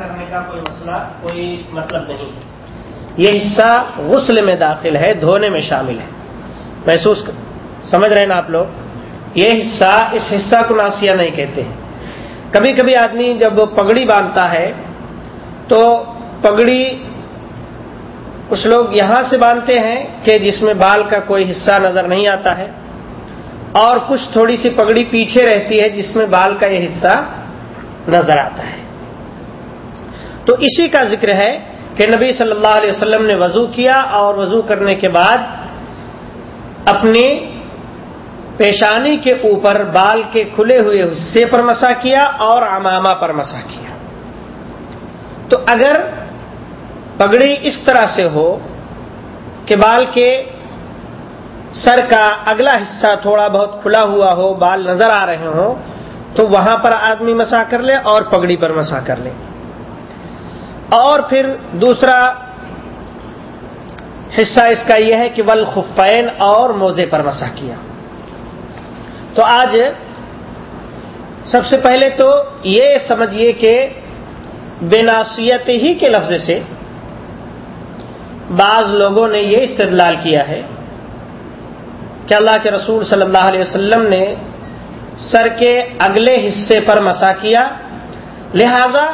کرنے کا کوئی مسئلہ، کوئی مطلب نہیں ہے۔ یہ حصہ غسل میں داخل ہے، دھونے میں شامل ہے۔ محسوس سمجھ رہے ہیں نا آپ لوگ؟ یہ حصہ اس حصہ کو ناسیہ نہیں کہتے۔ ہیں کبھی کبھی آدمی جب پگڑی باندھتا ہے، تو پگڑی کچھ لوگ یہاں سے باندھتے ہیں کہ جس میں بال کا کوئی حصہ نظر نہیں آتا ہے، اور کچھ تھوڑی سی پگڑی پیچھے رہتی ہے جس میں بال کا یہ حصہ نظر آتا ہے۔ تو اسی کا ذکر ہے کہ نبی صلی اللہ علیہ وسلم نے وضو کیا اور وضو کرنے کے بعد اپنی پیشانی کے اوپر بال کے کھلے ہوئے حصے پر مسا کیا اور امامہ پر مسا کیا۔ تو اگر پگڑی اس طرح سے ہو کہ بال کے سر کا اگلا حصہ تھوڑا بہت کھلا ہوا ہو، بال نظر آ رہے ہوں، تو وہاں پر آدمی مسا کر لے اور پگڑی پر مسا کر لے۔ اور پھر دوسرا حصہ اس کا یہ ہے کہ ول خفین اور موزے پر مسا کیا۔ تو آج سب سے پہلے تو یہ سمجھیے کہ بناسیت ہی کے لفظ سے بعض لوگوں نے یہ استدلال کیا ہے کہ اللہ کے رسول صلی اللہ علیہ وسلم نے سر کے اگلے حصے پر مسا کیا۔ لہذا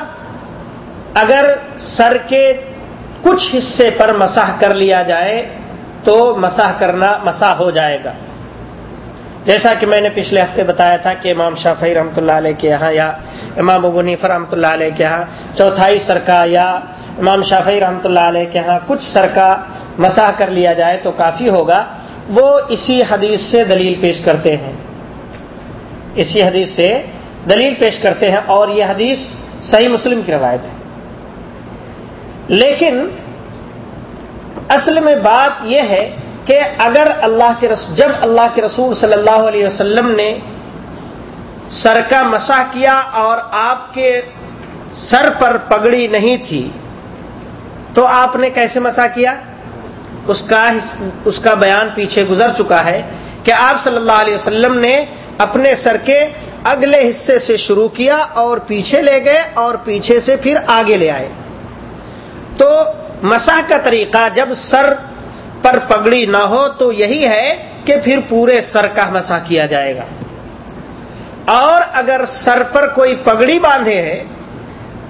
اگر سر کے کچھ حصے پر مساح کر لیا جائے تو مساح کرنا مساح ہو جائے گا۔ جیسا کہ میں نے پچھلے ہفتے بتایا تھا کہ امام شافی رحمۃ اللہ علیہ کے یہاں یا امام ابو نیفر رحمۃ اللہ علیہ کے یہاں چوتھائی سرکا یا امام شافی رحمۃ اللہ علیہ کے یہاں کچھ سرکا مساح کر لیا جائے تو کافی ہوگا۔ وہ اسی حدیث سے دلیل پیش کرتے ہیں۔ اسی حدیث سے دلیل پیش کرتے ہیں اور یہ حدیث صحیح مسلم کی روایت ہے۔ لیکن اصل میں بات یہ ہے کہ اگر اللہ کے رسول جب اللہ کے رسول صلی اللہ علیہ وسلم نے سر کا مسا کیا اور آپ کے سر پر پگڑی نہیں تھی، تو آپ نے کیسے مسا کیا؟ اس کا اس کا بیان پیچھے گزر چکا ہے کہ آپ صلی اللہ علیہ وسلم نے اپنے سر کے اگلے حصے سے شروع کیا اور پیچھے لے گئے اور پیچھے سے پھر آگے لے آئے۔ تو مساح کا طریقہ جب سر پر پگڑی نہ ہو تو یہی ہے کہ پھر پورے سر کا مسا کیا جائے گا۔ اور اگر سر پر کوئی پگڑی باندھے ہے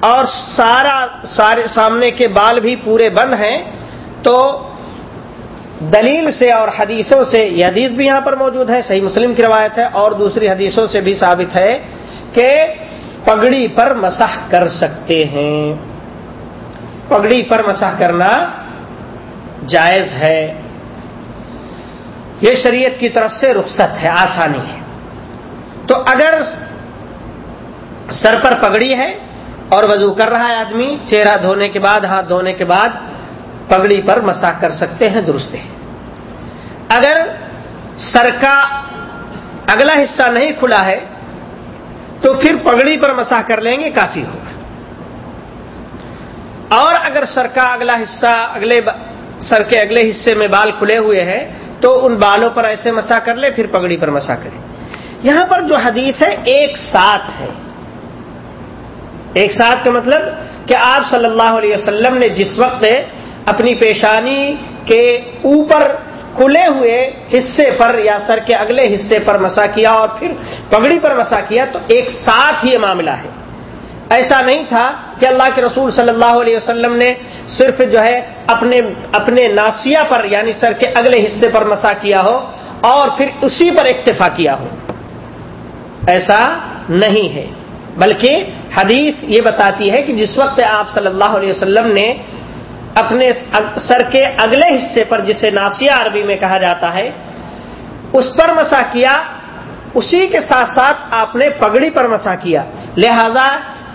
اور سارا سارے سامنے کے بال بھی پورے بند ہیں تو دلیل سے اور حدیثوں سے یہ حدیث بھی یہاں پر موجود ہے، صحیح مسلم کی روایت ہے، اور دوسری حدیثوں سے بھی ثابت ہے کہ پگڑی پر مسح کر سکتے ہیں۔ پگڑی پر مسح کرنا جائز ہے۔ یہ شریعت کی طرف سے رخصت ہے، آسانی ہے۔ تو اگر سر پر پگڑی ہے اور وضو کر رہا ہے آدمی، چہرہ دھونے کے بعد، ہاتھ دھونے کے بعد پگڑی پر مساح کر سکتے ہیں، درست ہے۔ اگر سر کا اگلا حصہ نہیں کھلا ہے، تو پھر پگڑی پر مساح کر لیں گے، کافی ہوگا اور اگر سر کا اگلا حصہ اگلے سر کے اگلے حصے میں بال کھلے ہوئے ہیں، تو ان بالوں پر ایسے مسا کر لے، پھر پگڑی پر مسا کرے۔ یہاں پر جو حدیث ہے، ایک ساتھ ہے۔ ایک ساتھ کا مطلب کہ آپ صلی اللہ علیہ وسلم نے جس وقت اپنی پیشانی کے اوپر کھلے ہوئے حصے پر یا سر کے اگلے حصے پر مسا کیا اور پھر پگڑی پر مسا کیا، تو ایک ساتھ ہی معاملہ ہے۔ ایسا نہیں تھا کہ اللہ کے رسول صلی اللہ علیہ وسلم نے صرف جو ہے اپنے اپنے ناسیا پر یعنی سر کے اگلے حصے پر مسا کیا ہو اور پھر اسی پر اکتفا کیا ہو۔ ایسا نہیں ہے۔ بلکہ حدیث یہ بتاتی ہے کہ جس وقت آپ صلی اللہ علیہ وسلم نے اپنے سر کے اگلے حصے پر جسے ناسیہ عربی میں کہا جاتا ہے، اس پر مسا کیا، اسی کے ساتھ ساتھ آپ نے پگڑی پر مسا کیا۔ لہذا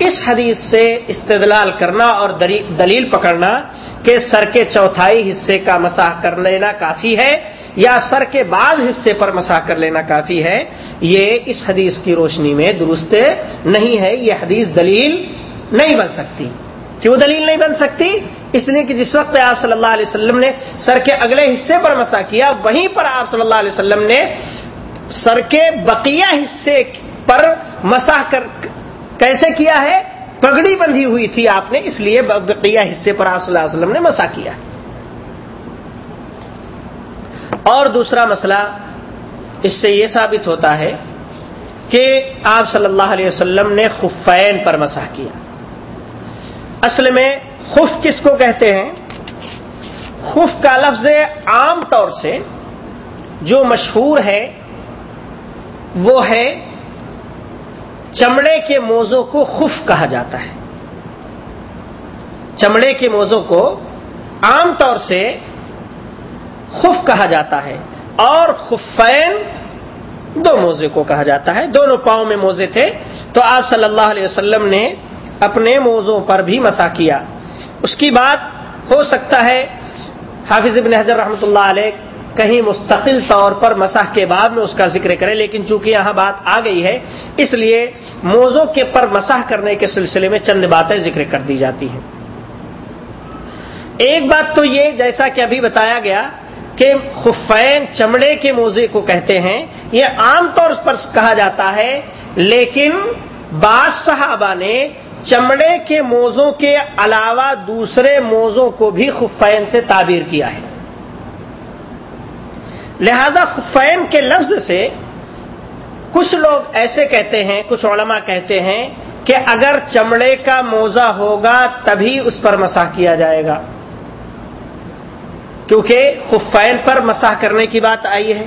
اس حدیث سے استدلال کرنا اور دلیل پکڑنا کہ سر کے چوتھائی حصے کا مساح کر لینا کافی ہے یا سر کے بعض حصے پر مساح کر لینا کافی ہے، یہ اس حدیث کی روشنی میں درست نہیں ہے، یہ حدیث دلیل نہیں بن سکتی۔ کیوں دلیل نہیں بن سکتی؟ اس لیے کہ جس وقت آپ صلی اللہ علیہ وسلم نے سر کے اگلے حصے پر مسا کیا، وہیں پر آپ صلی اللہ علیہ وسلم نے سر کے بقیہ حصے پر مساح کر کیسے کیا ہے؟ پگڑی بندھی ہوئی تھی آپ نے، اس لیے بقیہ حصے پر آپ صلی اللہ علیہ وسلم نے مسا کیا۔ اور دوسرا مسئلہ اس سے یہ ثابت ہوتا ہے کہ آپ صلی اللہ علیہ وسلم نے خفین پر مسح کیا۔ اصل میں خف کس کو کہتے ہیں؟ خف کا لفظ عام طور سے جو مشہور ہے وہ ہے چمڑے کے موزوں کو خف کہا جاتا ہے۔ چمڑے کے موزوں کو عام طور سے خف کہا جاتا ہے اور خفین دو موزے کو کہا جاتا ہے۔ دونوں پاؤں میں موزے تھے۔ تو آپ صلی اللہ علیہ وسلم نے اپنے موزوں پر بھی مسا کیا۔ اس کی بات ہو سکتا ہے، حافظ ابن حضر رحمۃ اللہ علیہ کہیں مستقل طور پر مساح کے بعد میں اس کا ذکر کرے لیکن چونکہ یہاں بات آ گئی ہے، اس لیے موزوں کے پر مساح کرنے کے سلسلے میں چند باتیں ذکر کر دی جاتی ہیں۔ ایک بات تو یہ، جیسا کہ ابھی بتایا گیا کہ خفین چمڑے کے موزے کو کہتے ہیں، یہ عام طور پر کہا جاتا ہے، لیکن بعض صحابہ نے چمڑے کے موزوں کے علاوہ دوسرے موزوں کو بھی خفین سے تعبیر کیا ہے۔ لہذا خفین کے لفظ سے کچھ لوگ ایسے کہتے ہیں، کچھ علماء کہتے ہیں کہ اگر چمڑے کا موزہ ہوگا تبھی اس پر مساح کیا جائے گا۔ کیونکہ خفین پر مساح کرنے کی بات آئی ہے۔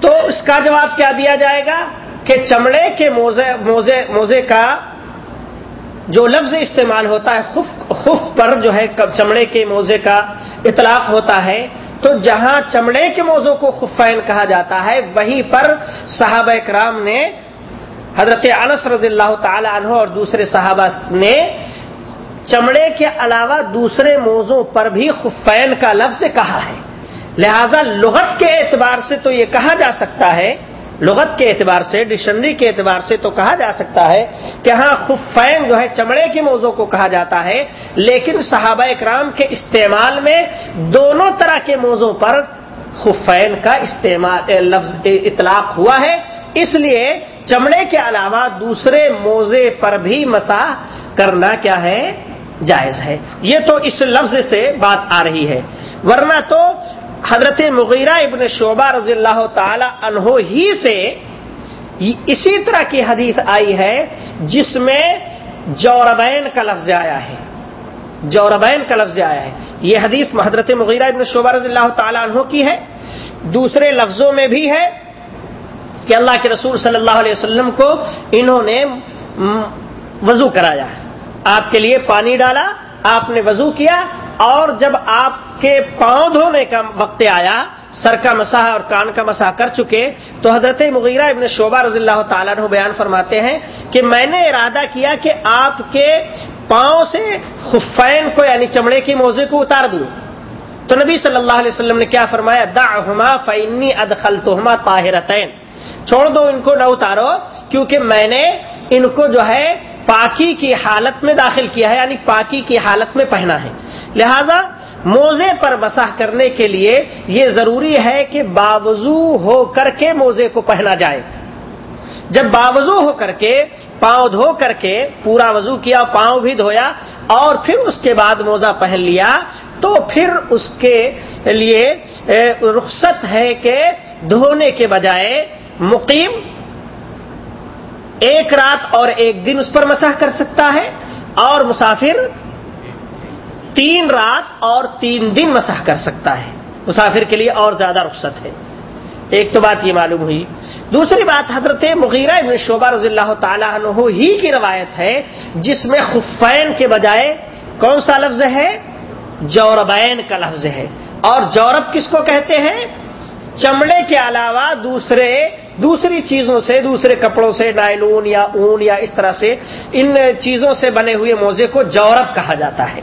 تو اس کا جواب کیا دیا جائے گا کہ چمڑے کے موزے موزے موزے کا جو لفظ استعمال ہوتا ہے خف خف پر جو ہے چمڑے کے موزے کا اطلاق ہوتا ہے، تو جہاں چمڑے کے موزوں کو خفین کہا جاتا ہے، وہیں پر صحابہ کرام نے حضرت انس رضی اللہ تعالی عنہ اور دوسرے صحابہ نے چمڑے کے علاوہ دوسرے موزوں پر بھی خفین کا لفظ کہا ہے۔ لہذا لغت کے اعتبار سے تو یہ کہا جا سکتا ہے لغت کے اعتبار سے، ڈکشنری کے اعتبار سے تو کہا جا سکتا ہے کہ ہاں خفین جو ہے، چمڑے کے موضوع کو کہا جاتا ہے، لیکن صحابہ اکرام کے استعمال میں دونوں طرح کے موضوع پر خفین کا استعمال لفظ اطلاق ہوا ہے۔ اس لیے چمڑے کے علاوہ دوسرے موزے پر بھی مسا کرنا کیا ہے؟ جائز ہے۔ یہ تو اس لفظ سے بات آ رہی ہے۔ ورنہ تو حضرت مغیرہ ابن شعبہ رضی اللہ تعالی عنہ ہی سے اسی طرح کی حدیث آئی ہے جس میں جوربین کا لفظ آیا ہے۔ جوربین کا لفظ آیا ہے۔ یہ حدیث حضرت مغیرہ ابن شعبہ رضی اللہ تعالی عنہ کی ہے۔ دوسرے لفظوں میں بھی ہے کہ اللہ کے رسول صلی اللہ علیہ وسلم کو انہوں نے وضو کرایا۔ آپ کے لیے پانی ڈالا، آپ نے وضو کیا اور جب آپ کے پاؤں دھونے کا وقت آیا، سر کا مساح اور کان کا مساح کر چکے، تو حضرت مغیرہ ابن شعبہ رضی اللہ تعالیٰ عنہ بیان فرماتے ہیں کہ میں نے ارادہ کیا کہ آپ کے پاؤں سے خفین کو یعنی چمڑے کی موزے کو اتار دوں۔ تو نبی صلی اللہ علیہ وسلم نے کیا فرمایا؟ داحما فینی ادخل تو طاہرتین۔ چھوڑ دو ان کو، نہ اتارو، کیونکہ میں نے ان کو جو ہے پاکی کی حالت میں داخل کیا ہے یعنی پاکی کی حالت میں پہنا ہے۔ لہذا موزے پر مساح کرنے کے لیے یہ ضروری ہے کہ باوضو ہو کر کے موزے کو پہنا جائے۔ جب باوضو ہو کر کے، پاؤں دھو کر کے، پورا وضو کیا، پاؤں بھی دھویا، اور پھر اس کے بعد موزہ پہن لیا، تو پھر اس کے لیے رخصت ہے کہ دھونے کے بجائے مقیم ایک رات اور ایک دن اس پر مساح کر سکتا ہے، اور مسافر تین رات اور تین دن مسح کر سکتا ہے۔ مسافر کے لیے اور زیادہ رخصت ہے۔ ایک تو بات یہ معلوم ہوئی۔ دوسری بات حضرت مغیرہ ابن شعبہ رضی اللہ تعالیٰ عنہ ہی کی روایت ہے، جس میں خفین کے بجائے کون سا لفظ ہے؟ جوربین کا لفظ ہے۔ اور جورب کس کو کہتے ہیں؟ چمڑے کے علاوہ دوسرے، دوسری چیزوں سے، دوسرے کپڑوں سے، نائلون یا اون یا اس طرح سے ان چیزوں سے بنے ہوئے موزے کو جورب کہا جاتا ہے۔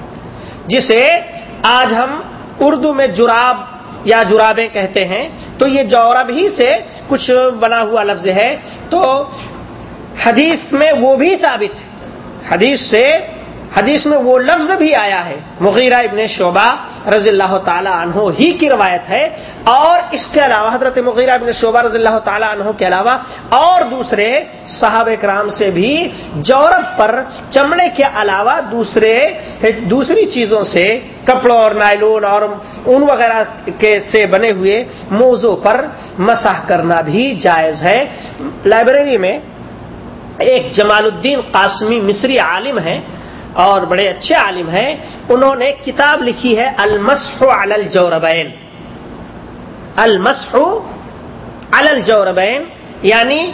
جسے آج ہم اردو میں جراب یا جرابیں کہتے ہیں، تو یہ جورب ہی سے کچھ بنا ہوا لفظ ہے۔ تو حدیث میں وہ بھی ثابت ہے۔ حدیث سے حدیث میں وہ لفظ بھی آیا ہے، مغیرہ ابن شعبہ رضی اللہ تعالی عنہ ہی کی روایت ہے، اور اس کے علاوہ حضرت مغیرہ ابن شعبہ رضی اللہ تعالی عنہ کے علاوہ اور دوسرے صحابہ کرام سے بھی جورب پر چمڑے کے علاوہ دوسرے دوسری چیزوں سے کپڑوں اور نائلون اور اون وغیرہ کے سے بنے ہوئے موضوع پر مساح کرنا بھی جائز ہے۔ لائبریری میں ایک جمال الدین قاسمی مصری عالم ہیں۔ اور بڑے اچھے عالم ہیں، انہوں نے کتاب لکھی ہے، المسح علی الجوربین۔ المسح علی الجوربین یعنی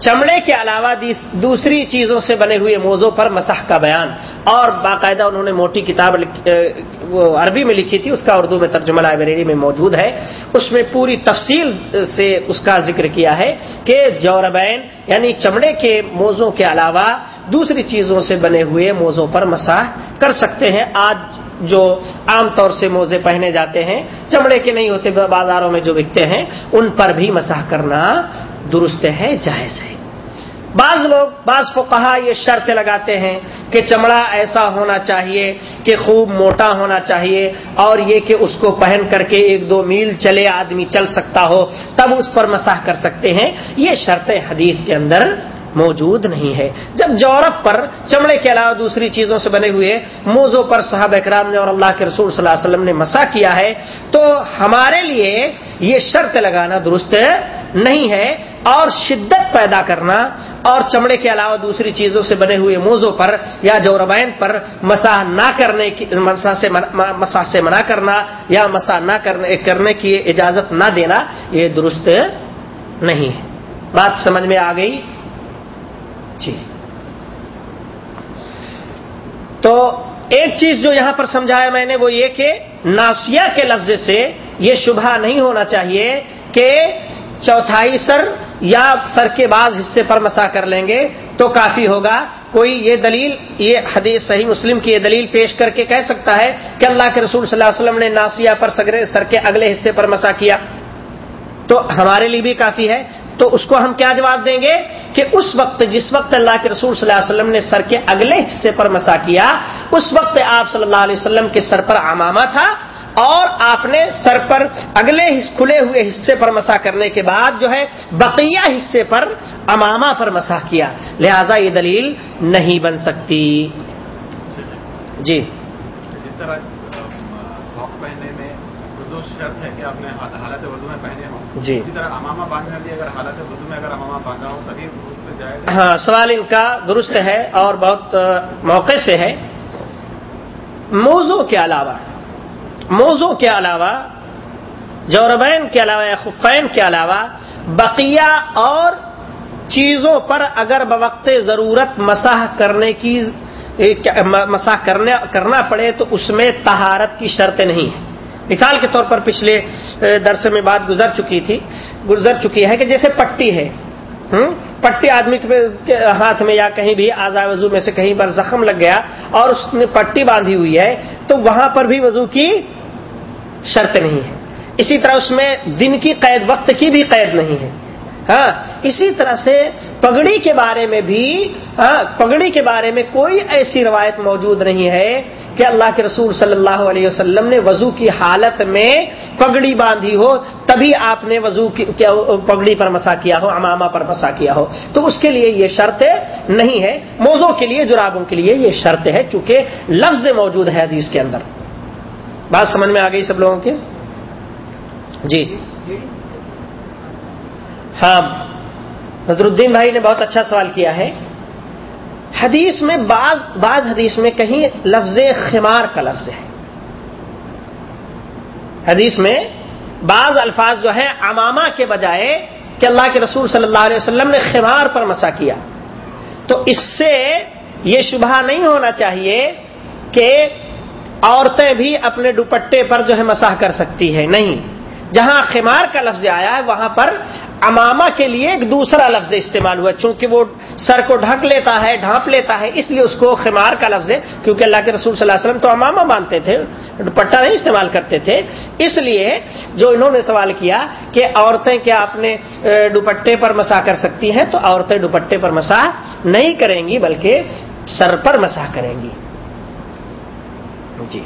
چمڑے کے علاوہ دوسری چیزوں سے بنے ہوئے موضوع پر مسح کا بیان۔ اور باقاعدہ انہوں نے موٹی کتاب وہ عربی میں لکھی تھی، اس کا اردو میں ترجمہ لائبریری میں موجود ہے۔ اس میں پوری تفصیل سے اس کا ذکر کیا ہے کہ جوربین یعنی چمڑے کے موضوع کے علاوہ دوسری چیزوں سے بنے ہوئے موضوع پر مساح کر سکتے ہیں۔ آج جو عام طور سے موزے پہنے جاتے ہیں، چمڑے کے نہیں ہوتے، بازاروں میں جو بکتے ہیں، ان پر بھی مساح کرنا درست ہے، جائز ہے۔ بعض لوگ، بعض کو کہا یہ شرط لگاتے ہیں کہ چمڑا ایسا ہونا چاہیے کہ خوب موٹا ہونا چاہیے اور یہ کہ اس کو پہن کر کے ایک دو میل چلے آدمی چل سکتا ہو، تب اس پر مساح کر سکتے ہیں۔ یہ شرط حدیث کے اندر موجود نہیں ہے۔ جب جورپ پر چمڑے کے علاوہ دوسری چیزوں سے بنے ہوئے موزوں پر صحابہ اکرام نے اور اللہ کے رسول صلی اللہ علیہ وسلم نے مسا کیا ہے، تو ہمارے لیے یہ شرط لگانا درست نہیں ہے۔ اور شدت پیدا کرنا اور چمڑے کے علاوہ دوسری چیزوں سے بنے ہوئے موزوں پر یا جوربین پر مسا نہ کرنے کی مسا سے سے منع کرنا یا مسا نہ کرنے کی اجازت نہ دینا، یہ درست نہیں ہے۔ بات سمجھ میں آ گئی؟ جی۔ تو ایک چیز جو یہاں پر سمجھایا میں نے وہ یہ کہ ناسیا کے لفظ سے یہ شبہ نہیں ہونا چاہیے کہ چوتھائی سر یا سر کے بعض حصے پر مسا کر لیں گے تو کافی ہوگا۔ کوئی یہ دلیل، یہ حدیث صحیح مسلم کی یہ دلیل پیش کر کے کہہ سکتا ہے کہ اللہ کے رسول صلی اللہ علیہ وسلم نے ناسیا پر سر کے اگلے حصے پر مسا کیا۔ تو ہمارے لیے بھی کافی ہے۔ تو اس کو ہم کیا جواب دیں گے کہ اس وقت، جس وقت اللہ کے رسول صلی اللہ علیہ وسلم نے سر کے اگلے حصے پر مسا کیا، اس وقت آپ صلی اللہ علیہ وسلم کے سر پر امامہ تھا۔ اور آپ نے سر پر اگلے کھلے ہوئے حصے پر مسا کرنے کے بعد جو ہے بقیہ حصے پر امامہ پر مسا کیا۔ لہذا یہ دلیل نہیں بن سکتی۔ جی۔ جس طرح پہننے میں شرط ہے کہ آپ نے حالت وضو میں پہنے جی۔ اسی طرح امامہ باندھنا بھی اگر حالت وضو میں اگر امامہ باندھا ہو تبھی ہاں سوال ان کا درست ہے اور بہت موقع سے ہے۔ موضوع کے علاوہ موضوع کے علاوہ، جوربین کے علاوہ یا خفین کے علاوہ، بقیہ اور چیزوں پر اگر بوقت ضرورت مساح کرنے کی مساح کرنا پڑے تو اس میں تہارت کی شرط نہیں ہے مثال کے طور پر پچھلے درس میں بات گزر چکی تھی، گزر چکی ہے کہ جیسے پٹی ہے پٹی آدمی کے ہاتھ میں یا کہیں بھی آزاد وضو میں سے کہیں پر زخم لگ گیا اور اس نے پٹی باندھی ہوئی ہے، تو وہاں پر بھی وضو کی شرط نہیں ہے۔ اسی طرح اس میں دن کی قید، وقت کی بھی قید نہیں ہے۔ ہاں اسی طرح سے پگڑی کے بارے میں بھی ہاں پگڑی کے بارے میں کوئی ایسی روایت موجود نہیں ہے کہ اللہ کے رسول صلی اللہ علیہ وسلم نے وضو کی حالت میں پگڑی باندھی ہو، تبھی آپ نے وضو کی پگڑی پر مسا کیا ہو، امامہ پر مسا کیا ہو۔ تو اس کے لیے یہ شرط نہیں ہے۔ موزوں کے لیے، جرابوں کے لیے یہ شرط ہے، چونکہ لفظ موجود ہے حدیث کے اندر۔ بات سمجھ میں آ گئی سب لوگوں کے جی۔ ہاں۔ نظر الدین بھائی نے بہت اچھا سوال کیا ہے۔ حدیث میں بعض بعض حدیث میں کہیں لفظ خمار کا لفظ ہے۔ حدیث میں بعض الفاظ جو ہیں اماما کے بجائے کہ اللہ کے رسول صلی اللہ علیہ وسلم نے خمار پر مسا کیا۔ تو اس سے یہ شبہ نہیں ہونا چاہیے کہ عورتیں بھی اپنے دوپٹے پر جو ہے مساح کر سکتی ہے نہیں، جہاں خمار کا لفظ آیا ہے، وہاں پر اماما کے لیے ایک دوسرا لفظ استعمال ہوا، چونکہ وہ سر کو ڈھک لیتا ہے، ڈھانپ لیتا ہے، اس لیے اس کو خمار کا لفظ ہے، کیونکہ اللہ کے رسول صلی اللہ علیہ وسلم تو اماما باندھتے تھے، دوپٹہ نہیں استعمال کرتے تھے۔ اس لیے جو انہوں نے سوال کیا کہ عورتیں کیا اپنے دوپٹے پر مسا کر سکتی ہیں، تو عورتیں دوپٹے پر مسا نہیں کریں گی، بلکہ سر پر مسح کریں گی۔ جی۔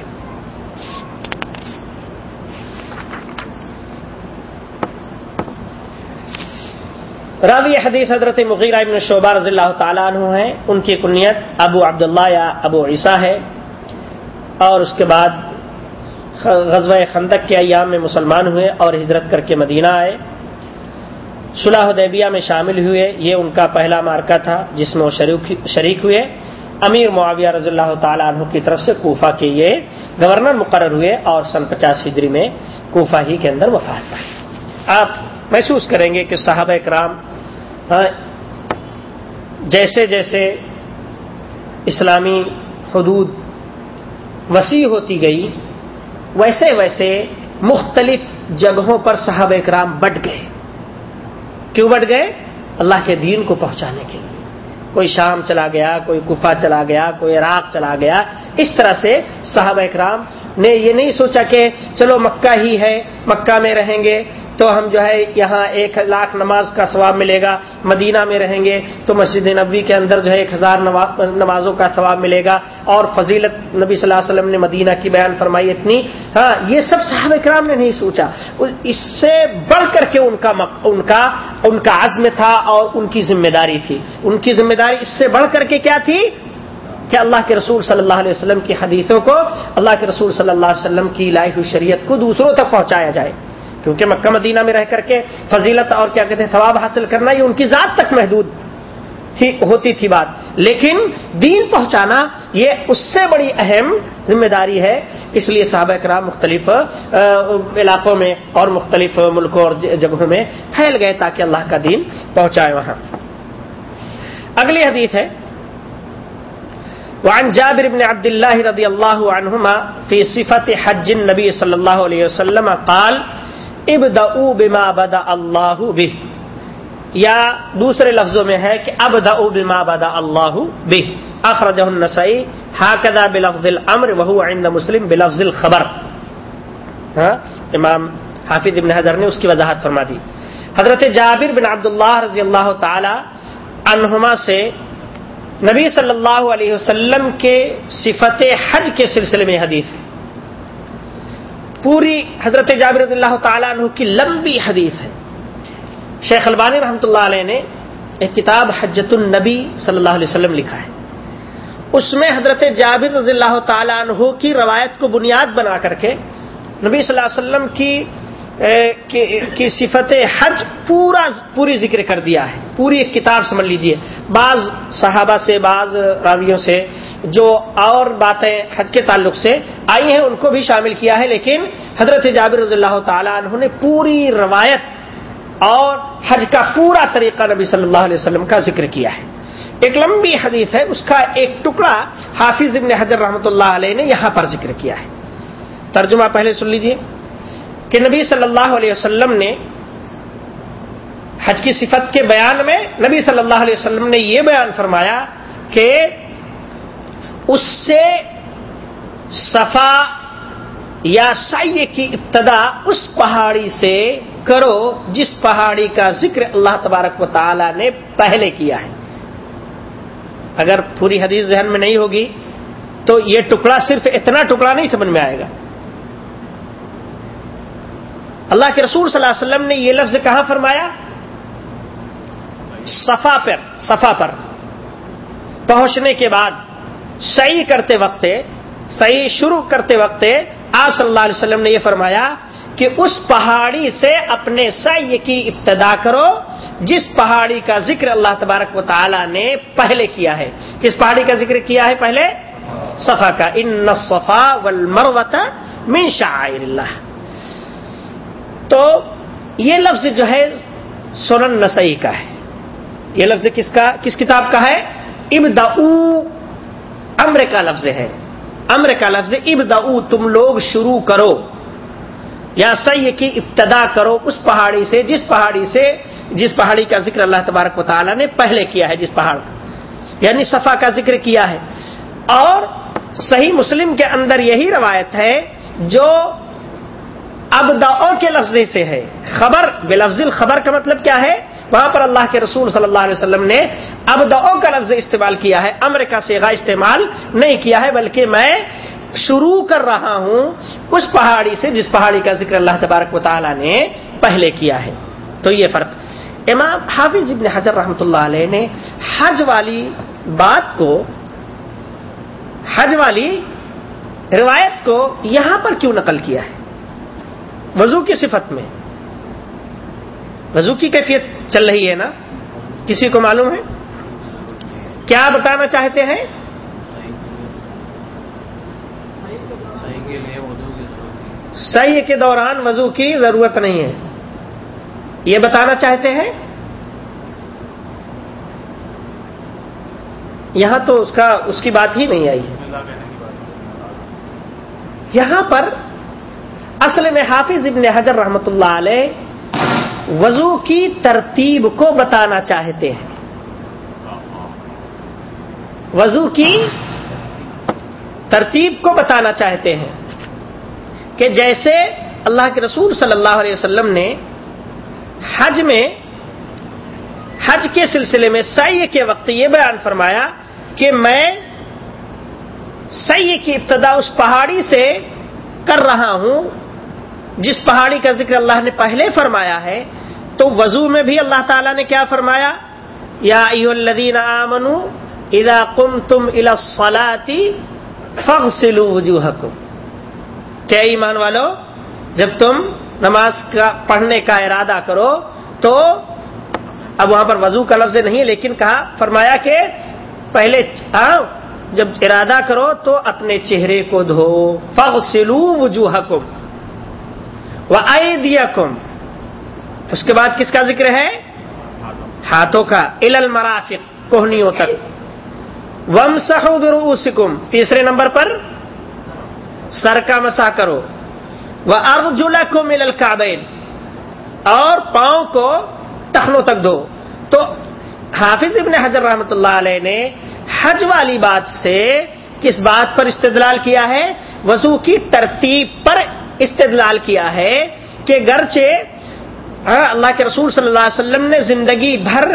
راوی حدیث حضرت مغیرہ ابن شعبہ رضی اللہ تعالیٰ عنہ ہیں۔ ان کی کنیت ابو عبداللہ یا ابو عیسیٰ ہے۔ اور اس کے بعد غزوہ خندق کے ایام میں مسلمان ہوئے اور ہجرت کر کے مدینہ آئے۔ صلاح حدیبیہ میں شامل ہوئے۔ یہ ان کا پہلا مارکا تھا جس میں وہ شریک ہوئے۔ امیر معاویہ رضی اللہ تعالیٰ عنہ کی طرف سے کوفہ کے یہ گورنر مقرر ہوئے اور سن پچاس ہجری میں کوفہ ہی کے اندر وفات پائے آپ محسوس کریں گے کہ صحابہ کرام جیسے جیسے اسلامی حدود وسیع ہوتی گئی، ویسے ویسے مختلف جگہوں پر صحابہ اکرام بٹ گئے۔ کیوں بٹ گئے؟ اللہ کے دین کو پہنچانے کے لیے۔ کوئی شام چلا گیا، کوئی کفا چلا گیا، کوئی عراق چلا گیا، اس طرح سے صحابہ اکرام نے یہ نہیں سوچا کہ چلو مکہ ہی ہے، مکہ میں رہیں گے، تو ہم جو ہے یہاں ایک لاکھ نماز کا ثواب ملے گا، مدینہ میں رہیں گے، تو مسجد نبوی کے اندر جو ہے ایک ہزار نمازوں کا ثواب ملے گا۔ اور فضیلت نبی صلی اللہ علیہ وسلم نے مدینہ کی بیان فرمائی اتنی۔ ہاں یہ سب صحابہ کرام نے نہیں سوچا۔ اس سے بڑھ کر کے ان کا ان کا ان کا عزم تھا اور ان کی ذمہ داری تھی۔ ان کی ذمہ داری اس سے بڑھ کر کے کیا تھی؟ کہ اللہ کے رسول صلی اللہ علیہ وسلم کی حدیثوں کو اللہ کے رسول صلی اللہ علیہ وسلم کی لائی ہوئی شریعت کو دوسروں تک پہنچایا جائے۔ کیونکہ مکہ مدینہ میں رہ کر کے فضیلت اور کیا کہتے ہیں ثواب حاصل کرنا یہ ان کی ذات تک محدود ہی ہوتی تھی بات۔ لیکن دین پہنچانا یہ اس سے بڑی اہم ذمہ داری ہے۔ اس لیے صحابہ کرام مختلف علاقوں میں اور مختلف ملکوں اور جگہوں میں پھیل گئے تاکہ اللہ کا دین پہنچائے وہاں۔ اگلی حدیث ہے۔ وعن جابر بن عبد الله رضي الله عنهما في صفة حج النبي صلى الله عليه وسلم قال ابدعوا بما بدا اللہ به. یا دوسرے لفظوں میں ہے کہ ابدعوا بما بدا اللہ به. اخرجه النسائی، هكذا بلفظ الامر وهو عند مسلم بلفظ الخبر. ہاں امام حافظ ابن حضر نے اس کی وضاحت فرما دی۔ حضرت جابر بن عبداللہ رضی اللہ تعالی عنہما سے نبی صلی اللہ علیہ وسلم کے صفت حج کے سلسلے میں حدیث ہے۔ پوری حضرت جابر رضی اللہ تعالیٰ عنہ کی لمبی حدیث ہے۔ شیخ البانی رحمۃ اللہ علیہ نے ایک کتاب حجت النبی صلی اللہ علیہ وسلم لکھا ہے۔ اس میں حضرت جابر رضی اللہ تعالیٰ عنہ کی روایت کو بنیاد بنا کر کے نبی صلی اللہ علیہ وسلم کی کی صفت حج پورا پوری ذکر کر دیا ہے۔ پوری ایک کتاب سمجھ لیجیے۔ بعض صحابہ سے، بعض راویوں سے جو اور باتیں حج کے تعلق سے آئی ہیں، ان کو بھی شامل کیا ہے۔ لیکن حضرت جابر رضی اللہ تعالیٰ عنہ نے پوری روایت اور حج کا پورا طریقہ نبی صلی اللہ علیہ وسلم کا ذکر کیا ہے۔ ایک لمبی حدیث ہے، اس کا ایک ٹکڑا حافظ ابن حضر رحمۃ اللہ علیہ نے یہاں پر ذکر کیا ہے۔ ترجمہ پہلے سن لیجیے۔ کہ نبی صلی اللہ علیہ وسلم نے حج کی صفت کے بیان میں نبی صلی اللہ علیہ وسلم نے یہ بیان فرمایا کہ اس سے صفا یا سائے کی ابتدا اس پہاڑی سے کرو جس پہاڑی کا ذکر اللہ تبارک و تعالی نے پہلے کیا ہے۔ اگر پوری حدیث ذہن میں نہیں ہوگی تو یہ ٹکڑا صرف اتنا ٹکڑا نہیں سمجھ میں آئے گا۔ اللہ کے رسول صلی اللہ علیہ وسلم نے یہ لفظ کہاں فرمایا؟ صفا پر صفا پر۔ پہنچنے کے بعد، صحیح کرتے وقت صحیح شروع کرتے وقت آپ صلی اللہ علیہ وسلم نے یہ فرمایا کہ اس پہاڑی سے اپنے سعی کی ابتدا کرو، جس پہاڑی کا ذکر اللہ تبارک و تعالی نے پہلے کیا ہے۔ کس پہاڑی کا ذکر کیا ہے پہلے؟ صفا کا۔ ان صفا والمروت من شعائر اللہ تو یہ لفظ جو ہے سورن نسائی کا ہے۔ یہ لفظ کس کا، کس کتاب کا ہے؟ ابدا امر کا لفظ ہے۔ امر کا لفظ ابدا تم لوگ شروع کرو۔ یا سی کی ابتدا کرو۔ اس پہاڑی سے، جس پہاڑی سے، جس پہاڑی کا ذکر اللہ تبارک و تعالیٰ نے پہلے کیا ہے، جس پہاڑ کا۔ یعنی صفا کا ذکر کیا ہے۔ اور صحیح مسلم کے اندر یہی روایت ہے جو اب کے لفظ سے ہے۔ خبر بے لفظ خبر کا مطلب کیا ہے؟ وہاں پر اللہ کے رسول صلی اللہ علیہ وسلم نے اب دعو کا لفظ استعمال کیا ہے۔ امر کا سیگا استعمال نہیں کیا ہے، بلکہ میں شروع کر رہا ہوں اس پہاڑی سے، جس پہاڑی کا ذکر اللہ تبارک و تعالیٰ نے پہلے کیا ہے۔ تو یہ فرق۔ امام حافظ ابن حجر رحمۃ اللہ علیہ نے حج والی بات کو، حج والی روایت کو یہاں پر کیوں نقل کیا ہے؟ وضو کی صفت میں۔ وضو کی کیفیت چل رہی ہے نا؟ کسی کو معلوم ہے؟ کیا بتانا چاہتے ہیں؟ صحیح کے دوران وضو کی ضرورت نہیں ہے۔ یہ بتانا چاہتے ہیں؟ یہاں تو اس کا، اس کی بات ہی نہیں آئی ہے۔ یہاں پر اصل میں حافظ ابن حضر رحمت اللہ علیہ وضو کی ترتیب کو بتانا چاہتے ہیں۔ وضو کی ترتیب کو بتانا چاہتے ہیں کہ جیسے اللہ کے رسول صلی اللہ علیہ وسلم نے حج میں، حج کے سلسلے میں سی کے وقت یہ بیان فرمایا کہ میں سی کی ابتدا اس پہاڑی سے کر رہا ہوں جس پہاڑی کا ذکر اللہ نے پہلے فرمایا ہے، تو وضو میں بھی اللہ تعالی نے کیا فرمایا؟ یا الدین آمنو ادا کم تم الاسلاتی فخ سلو وجوہ کیا ایمان والو؟ جب تم نماز کا پڑھنے کا ارادہ کرو، تو اب وہاں پر وضو کا لفظ نہیں، لیکن کہا، فرمایا کہ پہلے ہاں، جب ارادہ کرو تو اپنے چہرے کو دھو۔ فخ سلو وجوہ وہ کم اس کے بعد کس کا ذکر ہے؟ ہاتھوں کا. ال المرافق کوہنیوں تک. وم سہو تیسرے نمبر پر سر کا مسا کرو. وہ ارجلا کو مل کابین اور پاؤں کو ٹخنوں تک دو. تو حافظ ابن حضر رحمۃ اللہ علیہ نے حج والی بات سے کس بات پر استدلال کیا ہے؟ وضو کی ترتیب پر استدلال کیا ہے کہ گرچہ ہاں، اللہ کے رسول صلی اللہ علیہ وسلم نے زندگی بھر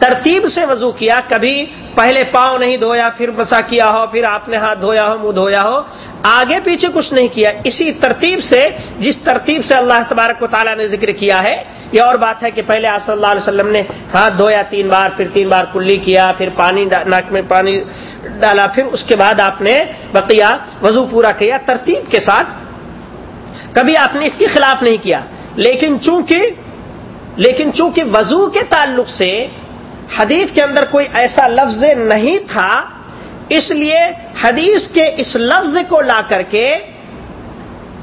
ترتیب سے وضو کیا، کبھی پہلے پاؤں نہیں دھویا، پھر بسا کیا ہو، پھر آپ نے ہاتھ دھویا ہو، منہ دھویا ہو، آگے پیچھے کچھ نہیں کیا۔ اسی ترتیب سے، جس ترتیب سے اللہ تبارک و تعالیٰ نے ذکر کیا ہے، یہ اور بات ہے کہ پہلے آپ صلی اللہ علیہ وسلم نے ہاتھ دھویا تین بار، پھر تین بار کلی کیا، پھر پانی ناک میں پانی ڈالا، پھر اس کے بعد آپ نے بقیہ وضو پورا کیا ترتیب کے ساتھ۔ کبھی آپ نے اس کے خلاف نہیں کیا، لیکن چونکہ لیکن چونکہ وضو کے تعلق سے حدیث کے اندر کوئی ایسا لفظ نہیں تھا، اس لیے حدیث کے اس لفظ کو لا کر کے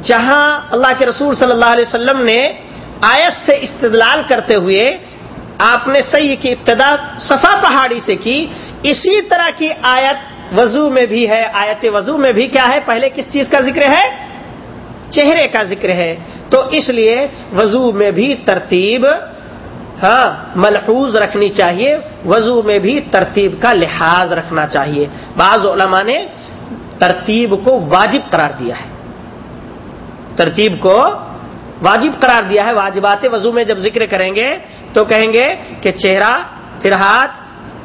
جہاں اللہ کے رسول صلی اللہ علیہ وسلم نے آیت سے استدلال کرتے ہوئے آپ نے صحیح کی ابتدا صفا پہاڑی سے کی، اسی طرح کی آیت وضو میں بھی ہے۔ آیت وضو میں بھی کیا ہے؟ پہلے کس چیز کا ذکر ہے؟ چہرے کا ذکر ہے۔ تو اس لیے وضو میں بھی ترتیب ہاں ملحوظ رکھنی چاہیے، وضو میں بھی ترتیب کا لحاظ رکھنا چاہیے۔ بعض علماء نے ترتیب کو واجب قرار دیا ہے۔ ترتیب کو واجب قرار دیا ہے، واجبات وضو میں جب ذکر کریں گے تو کہیں گے کہ چہرہ، پھر ہاتھ،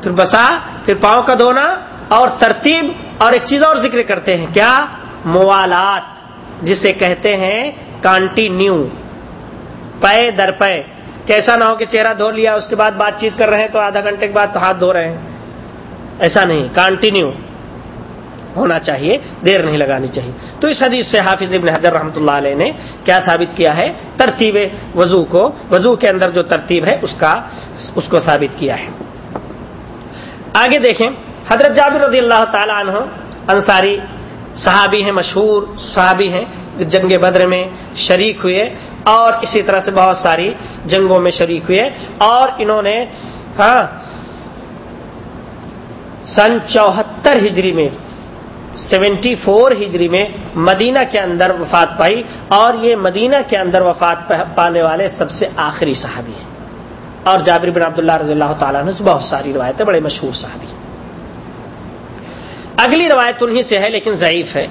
پھر بسا، پھر پاؤں کا دھونا اور ترتیب اور ایک چیز اور ذکر کرتے ہیں۔ کیا؟ موالات، جسے کہتے ہیں کانٹینیو، پے در پے۔ کیسا نہ ہو کہ چہرہ دھو لیا، اس کے بعد بات چیت کر رہے ہیں تو آدھا گھنٹے کے بعد ہاتھ دھو رہے ہیں۔ ایسا نہیں کانٹینیو ہونا چاہیے، دیر نہیں لگانی چاہیے۔ تو اس حدیث سے حافظ ابن حضر رحمۃ اللہ علیہ نے کیا ثابت کیا ہے؟ ترتیب وضو کو، وضو کے اندر جو ترتیب ہے، اس کا، اس کو ثابت کیا ہے۔ آگے دیکھیں، حضرت جابر رضی اللہ تعالی عنہ انصاری صحابی ہیں، مشہور صحابی ہیں، جنگ بدر میں شریک ہوئے۔ اور اسی طرح سے بہت ساری جنگوں میں شریک ہوئے اور انہوں نے ہاں سن چوہتر ہجری میں، سیونٹی فور ہجری میں مدینہ کے اندر وفات پائی اور یہ مدینہ کے اندر وفات پانے والے سب سے آخری صحابی ہیں۔ اور جابر بن عبداللہ رضی اللہ تعالیٰ نے بہت ساری روایتیں، بڑے مشہور صحابی ہیں۔ اگلی روایت انہی سے ہے لیکن ضعیف ہے۔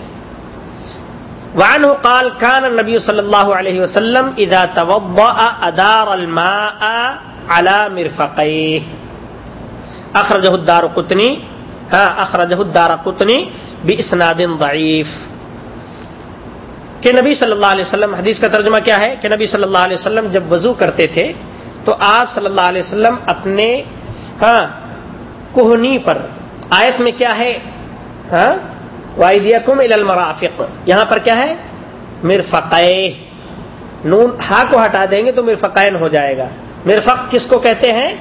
وعنه قال كان النبي صلى الله عليه وسلم اذا توضا ادار الماء على مرفقيه. اخرجه الدار قطنی ہاں اخرجه الدار قطنی باسناد ضعیف. کہ نبی صلی اللہ علیہ وسلم، حدیث کا ترجمہ کیا ہے؟ کہ نبی صلی اللہ علیہ وسلم جب وضو کرتے تھے، تو آپ صلی اللہ علیہ وسلم اپنے ہاں کوہنی پر، آیت میں کیا ہے؟ ہاں وائدیکم المرافق۔ یہاں پر کیا ہے؟ مرفقے۔ نون ہا کو ہٹا دیں گے تو مرفقین ہو جائے گا۔ مرفق کس کو کہتے ہیں؟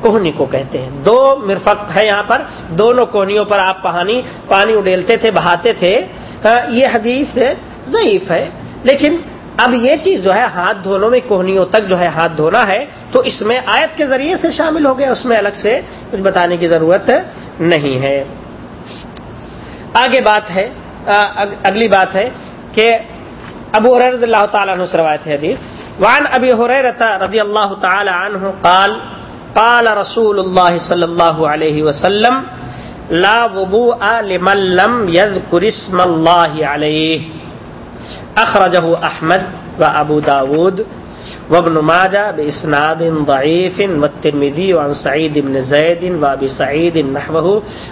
کوہنی کو کہتے ہیں۔ دو مرفق ہے یہاں پر۔ دونوں کوہنیوں پر آپ پانی پانی اڈیلتے تھے، بہاتے تھے۔ یہ حدیث ضعیف ہے۔ لیکن اب یہ چیز جو ہے، ہاتھ دھونوں میں کوہنیوں تک جو ہے، ہاتھ دھونا ہے، تو اس میں آیت کے ذریعے سے شامل ہو گیا۔ اس میں الگ سے کچھ بتانے کی ضرورت نہیں ہے۔ آگے بات ہے اگلی بات ہے کہ ابو رضی اللہ تعالیٰ عنہ سے روایت ہے حدیث۔ وعن ابی حریرہ رضی اللہ تعالی عنہ قال قال رسول اللہ صلی اللہ علیہ وسلم، لا وضوء لمن لم يذكر اسم اللہ علیہ۔ اخرجہ احمد و ابو داود۔ وابن ماجہ باسناد ضعیف والترمذی عن سعید بن زید و ابی سعید نحوه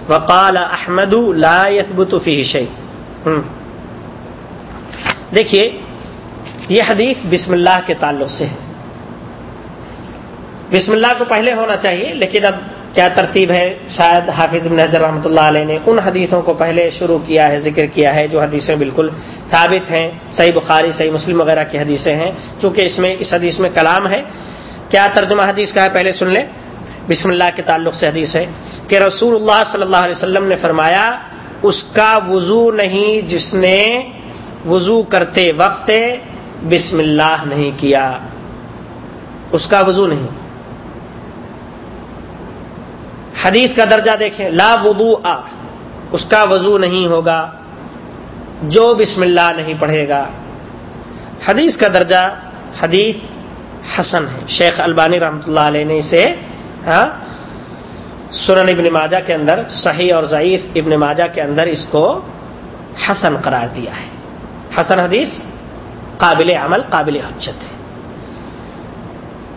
وقال احمد لا يثبت فيه شيء دیکھیے، یہ حدیث بسم اللہ کے تعلق سے ہے۔ بسم اللہ کو پہلے ہونا چاہیے، لیکن اب کیا ترتیب ہے؟ شاید حافظ ابن حضر رحمۃ اللہ علیہ نے ان حدیثوں کو پہلے شروع کیا ہے، ذکر کیا ہے، جو حدیثیں بالکل ثابت ہیں۔ صحیح بخاری، صحیح مسلم وغیرہ کی حدیثیں ہیں، چونکہ اس میں، اس حدیث میں کلام ہے۔ کیا ترجمہ حدیث کا ہے؟ پہلے سن لیں۔ بسم اللہ کے تعلق سے حدیث ہے کہ رسول اللہ صلی اللہ علیہ وسلم نے فرمایا، اس کا وضو نہیں جس نے وضو کرتے وقت بسم اللہ نہیں کیا۔ اس کا وضو نہیں۔ حدیث کا درجہ دیکھیں، لا وضو آ اس کا وضو نہیں ہوگا، جو بسم اللہ نہیں پڑھے گا۔ حدیث کا درجہ، حدیث حسن ہے۔ شیخ البانی رحمۃ اللہ علیہ نے اسے ہاں، سنن ابن ماجہ کے اندر، صحیح اور ضعیف ابن ماجہ کے اندر اس کو حسن قرار دیا ہے۔ حسن حدیث قابل عمل، قابل حجت ہے۔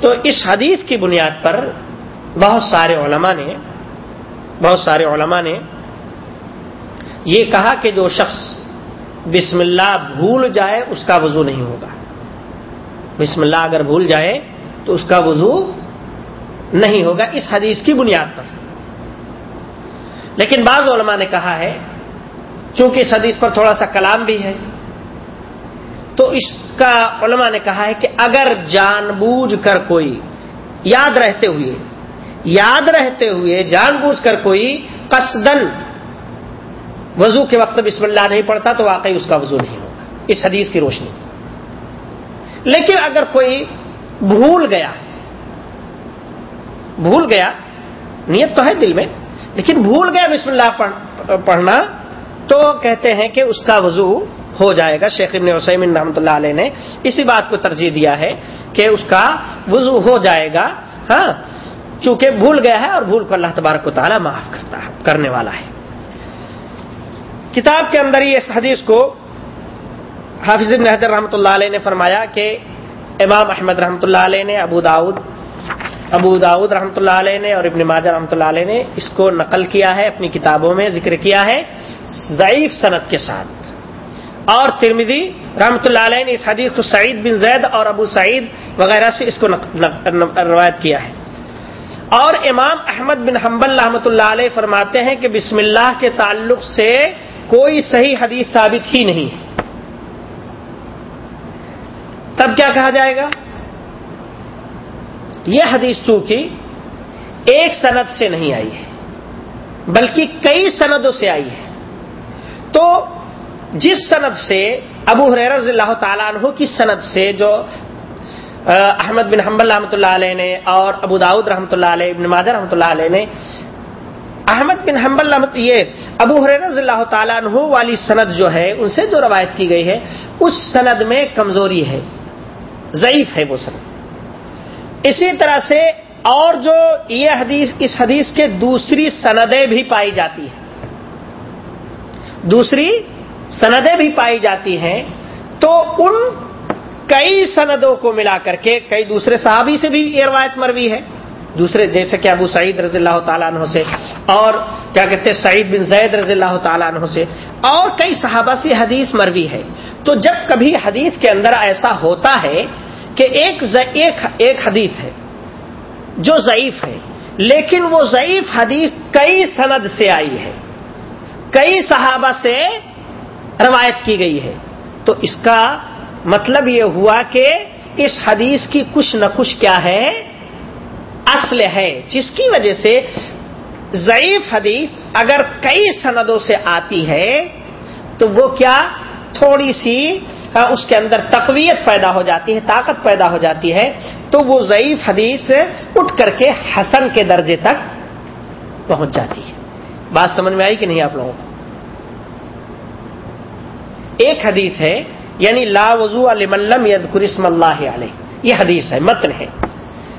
تو اس حدیث کی بنیاد پر بہت سارے علماء نے بہت سارے علماء نے یہ کہا کہ جو شخص بسم اللہ بھول جائے، اس کا وضو نہیں ہوگا۔ بسم اللہ اگر بھول جائے، تو اس کا وضو نہیں ہوگا۔ اس حدیث کی بنیاد پر۔ لیکن بعض علماء نے کہا ہے، چونکہ اس حدیث پر تھوڑا سا کلام بھی ہے، تو اس کا علماء نے کہا ہے کہ اگر جان بوجھ کر کوئی یاد رہتے ہوئے یاد رہتے ہوئے جان بوجھ کر کوئی قصدن وضو کے وقت بسم اللہ نہیں پڑتا تو واقعی اس کا وضو نہیں ہوگا۔ اس حدیث کی روشنی۔ لیکن اگر کوئی بھول گیا بھول گیا، نیت تو ہے دل میں، لیکن بھول گیا بسم اللہ پڑھنا، تو کہتے ہیں کہ اس کا وضو ہو جائے گا۔ شیخ ابن حسین رحمۃ اللہ علیہ نے اسی بات کو ترجیح دیا ہے کہ اس کا وضو ہو جائے گا۔ ہاں چونکہ بھول گیا ہے اور بھول کو اللہ تبارک و تعالیٰ معاف کرتا ہے، کرنے والا ہے۔ کتاب کے اندر ہی اس حدیث کو حافظ ابن حضر رحمۃ اللہ علیہ نے فرمایا کہ امام احمد رحمۃ اللہ علیہ نے، ابو داود ابو داود رحمۃ اللہ علیہ نے اور ابن ماجہ رحمۃ اللہ علیہ نے اس کو نقل کیا ہے، اپنی کتابوں میں ذکر کیا ہے ضعیف صنعت کے ساتھ۔ اور ترمیدی رحمۃ اللہ علیہ نے اس حدیث کو سعید بن زید اور ابو سعید وغیرہ سے اس کو روایت کیا ہے۔ اور امام احمد بن حنبل رحمۃ اللہ علیہ فرماتے ہیں کہ بسم اللہ کے تعلق سے کوئی صحیح حدیث ثابت ہی نہیں ہے۔ تب کیا کہا جائے گا؟ یہ حدیث چونکہ ایک سند سے نہیں آئی ہے، بلکہ کئی سندوں سے آئی ہے۔ تو جس سند سے ابو حریر رضی اللہ تعالیٰ عنہ کی سند سے جو احمد بن حنبل رحمۃ اللہ علیہ نے اور ابو داود رحمۃ اللہ علیہ، ابن مادر رحمۃ اللہ علیہ نے احمد بن حنبل یہ ابو حریر رضی اللہ تعالیٰ عنہ والی سند جو ہے، ان سے جو روایت کی گئی ہے، اس سند میں کمزوری ہے، ضعیف ہے وہ سند۔ اسی طرح سے اور جو یہ حدیث، اس حدیث کے دوسری سندیں بھی پائی جاتی ہیں۔ دوسری سندیں بھی پائی جاتی ہیں، تو ان کئی سندوں کو ملا کر کے کئی دوسرے صحابی سے بھی یہ روایت مروی ہے۔ دوسرے جیسے کہ ابو سعید رضی اللہ تعالیٰ عنہ سے اور کیا کہتے ہیں سعید بن زید رضی اللہ تعالیٰ عنہ سے اور کئی صحابہ سے حدیث مروی ہے۔ تو جب کبھی حدیث کے اندر ایسا ہوتا ہے کہ ایک ایک, ایک حدیث ہے جو ضعیف ہے لیکن وہ ضعیف حدیث کئی سند سے آئی ہے کئی صحابہ سے روایت کی گئی ہے۔ تو اس کا مطلب یہ ہوا کہ اس حدیث کی کچھ نہ کچھ کیا ہے؟ اصل ہے۔ جس کی وجہ سے ضعیف حدیث اگر کئی سندوں سے آتی ہے، تو وہ کیا؟ تھوڑی سی اس کے اندر تقویت پیدا ہو جاتی ہے، طاقت پیدا ہو جاتی ہے۔ تو وہ ضعیف حدیث اٹھ کر کے حسن کے درجے تک پہنچ جاتی ہے۔ بات سمجھ میں آئی کہ نہیں آپ لوگوں کو؟ ایک حدیث ہے یعنی لا وضو الملم ید کرسم اللہ علیہ۔ یہ حدیث ہے، متن ہے۔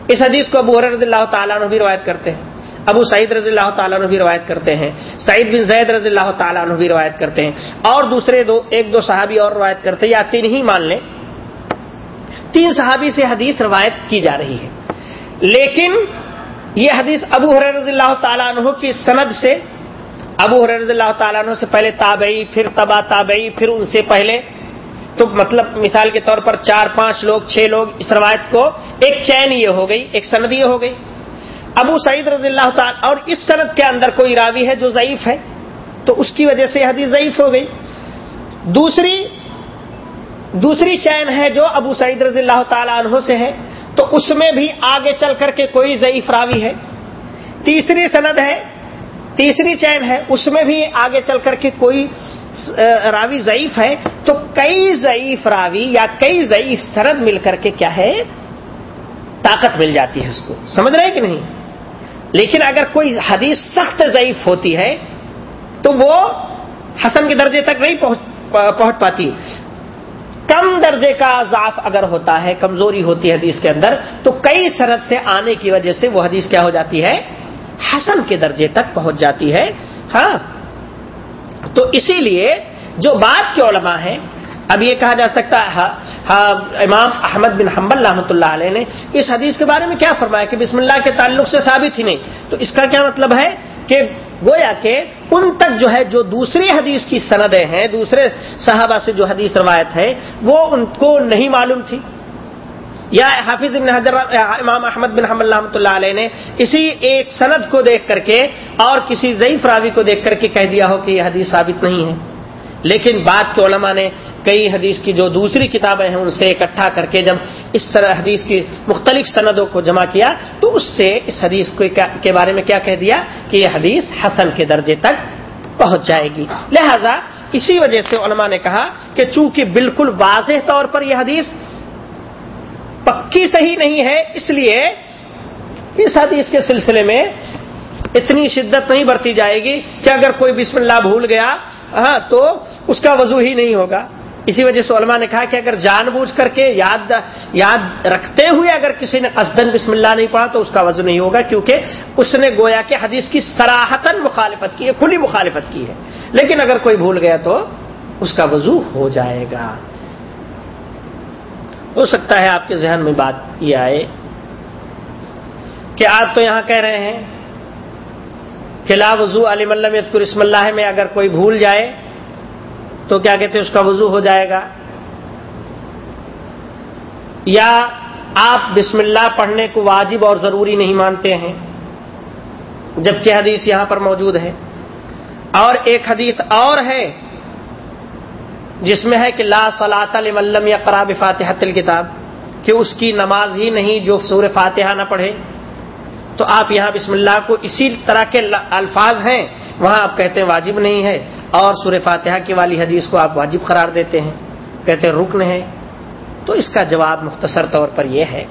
اس حدیث کو ابو رضی اللہ تعالیٰ نے بھی روایت کرتے ہیں۔ ابو سعید رضی اللہ تعالیٰ نے بھی روایت کرتے ہیں۔ سعید بن زید رضی اللہ تعالیٰ نے بھی روایت کرتے ہیں۔ اور دوسرے دو، ایک دو صحابی اور روایت کرتے ہیں۔ یا تین ہی مان لیں۔ تین صحابی سے حدیث روایت کی جا رہی ہے۔ لیکن یہ حدیث ابو حر رضی اللہ تعالیٰ عنہ کی سند سے، ابو حر رضی اللہ تعالیٰ عنہ سے پہلے تابعی، پھر تبا تابعی، پھر ان سے پہلے تو مطلب مثال کے طور پر چار پانچ لوگ، چھ لوگ اس روایت کو ایک چین یہ ہو گئی، ایک سند یہ ہو گئی۔ ابو سعید رضی اللہ تعالی، اور اس سند کے اندر کوئی راوی ہے جو ضعیف ہے؟ تو اس کی وجہ سے حدیث ضعیف ہو گئی۔ دوسری دوسری چین ہے جو ابو سعید رضی اللہ تعالی عنہ سے ہے، تو اس میں بھی آگے چل کر کے کوئی ضعیف راوی ہے۔ تیسری سند ہے، تیسری چین ہے، اس میں بھی آگے چل کر کے کوئی راوی ضعیف ہے، تو کئی ضعیف راوی یا کئی ضعیف سرد مل کر کے کیا ہے؟ طاقت مل جاتی ہے اس کو۔ سمجھ رہے کہ نہیں؟ لیکن اگر کوئی حدیث سخت ضعیف ہوتی ہے، تو وہ حسن کے درجے تک نہیں پہنچ پاتی۔ کم درجے کا ضعف اگر ہوتا ہے، کمزوری ہوتی ہے حدیث کے اندر، تو کئی سرد سے آنے کی وجہ سے وہ حدیث کیا ہو جاتی ہے؟ حسن کے درجے تک پہنچ جاتی ہے۔ ہاں تو اسی لیے جو بات کے علماء ہیں، اب یہ کہا جا سکتا ہے ہاں، ہاں، امام احمد بن حمبل رحمۃ اللہ علیہ نے اس حدیث کے بارے میں کیا فرمایا کہ بسم اللہ کے تعلق سے ثابت ہی نہیں۔ تو اس کا کیا مطلب ہے کہ گویا کہ ان تک جو ہے، جو دوسری حدیث کی سندیں ہیں، دوسرے صحابہ سے جو حدیث روایت ہے وہ ان کو نہیں معلوم تھی۔ یا حافظ بن حضر امام احمد بن حمل رحمۃ اللہ علیہ نے اسی ایک سند کو دیکھ کر کے اور کسی ضعیف راوی کو دیکھ کر کے کہہ دیا ہو کہ یہ حدیث ثابت نہیں ہے۔ لیکن بعد کے علماء نے کئی حدیث کی جو دوسری کتابیں ہیں ان سے اکٹھا کر کے جب اس حدیث کی مختلف سندوں کو جمع کیا، تو اس سے اس حدیث کے بارے میں کیا کہہ دیا کہ یہ حدیث حسن کے درجے تک پہنچ جائے گی۔ لہذا اسی وجہ سے علماء نے کہا کہ چونکہ بالکل واضح طور پر یہ حدیث پکی صحیح نہیں ہے، اس لیے اس حدیث کے سلسلے میں اتنی شدت نہیں برتی جائے گی کہ اگر کوئی بسم اللہ بھول گیا ہاں تو اس کا وضو ہی نہیں ہوگا۔ اسی وجہ سے علماء نے کہا کہ اگر جان بوجھ کر کے یاد یاد رکھتے ہوئے اگر کسی نے قصدن بسم اللہ نہیں پڑھا، تو اس کا وضو نہیں ہوگا، کیونکہ اس نے گویا کہ حدیث کی سراہتن مخالفت کی ہے، کھلی مخالفت کی ہے۔ لیکن اگر کوئی بھول گیا تو اس کا وضو ہو جائے گا۔ ہو سکتا ہے آپ کے ذہن میں بات یہ آئے کہ آپ تو یہاں کہہ رہے ہیں کہ لا وضو علی ملم یتکر اسم اللہ میں اگر کوئی بھول جائے تو کیا کہتے ہیں اس کا وضو ہو جائے گا؟ یا آپ بسم اللہ پڑھنے کو واجب اور ضروری نہیں مانتے ہیں، جبکہ حدیث یہاں پر موجود ہے۔ اور ایک حدیث اور ہے، جس میں ہے کہ لا صلاح ملم یا قراب فاتح الکتاب کہ اس کی نماز ہی نہیں جو سور فاتحہ نہ پڑھے۔ تو آپ یہاں بسم اللہ کو اسی طرح کے الفاظ ہیں، وہاں آپ کہتے ہیں واجب نہیں ہے۔ اور سور فاتحہ کی والی حدیث کو آپ واجب قرار دیتے ہیں، کہتے ہیں رکن ہے۔ تو اس کا جواب مختصر طور پر یہ ہے